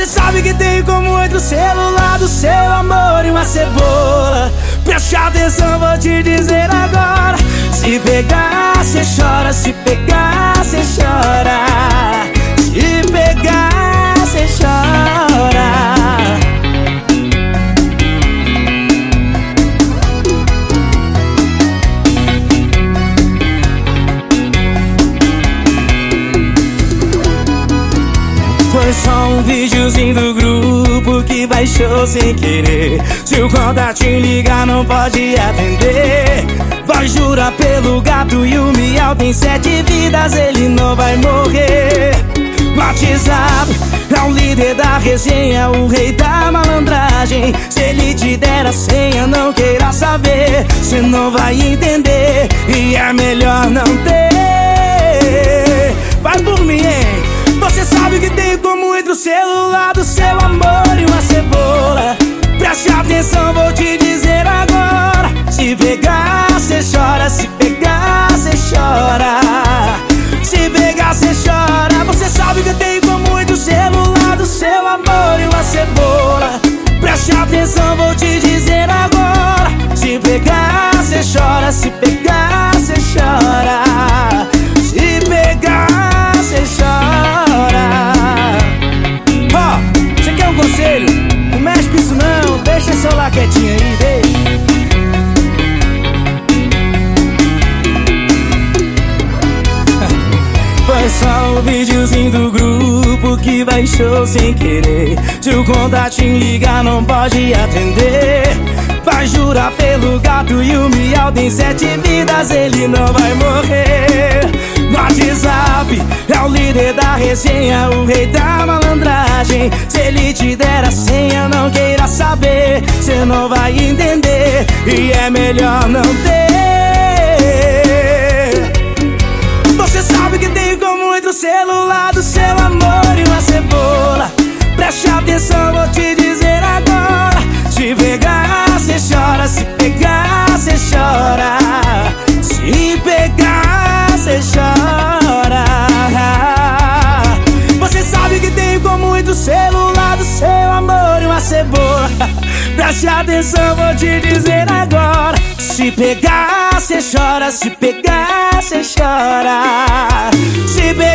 Você sabe que tem como entre o celular do seu amor e uma cebola. Preste atenção, vou te dizer agora. Se pegar, cê chora, se pegar, um videozinho do grupo que baixou sem querer. Se o contatinho ligar não pode atender. Vai jurar pelo gato e o miau tem sete vidas, ele não vai morrer. WhatsApp é o líder da resenha, o rei da malandragem. Se ele te der a senha, não queira saber Cê não vai entender. E é melhor não celular do seu amor e uma cebola. Preste atenção, vou te dizer agora. Se pegar, cê chora, se pegar, cê chora. Se pegar, cê chora. Você sabe que tem como entre o celular do seu amor e uma cebola. Preste atenção, vou te dizer agora. Se pegar, cê chora, se pegar, cê chora um videozinho do grupo que baixou sem querer. Se o contatinho ligar não pode atender. Vai jurar pelo gato e o miau tem sete vidas, ele não vai morrer. No WhatsApp é o líder da resenha, o rei da malandragem. Se ele te der a senha, não queira saber Cê não vai entender. E é melhor não ter celular do seu amor e uma cebola. Preste atenção, vou te dizer agora. Se pegar, cê chora, se pegar, cê chora. Se pegar, cê chora. Você sabe que tem como entre o celular do seu amor e uma cebola. Preste atenção, vou te dizer agora. Se pegar, cê chora, se pegar, cê chora. Se pegar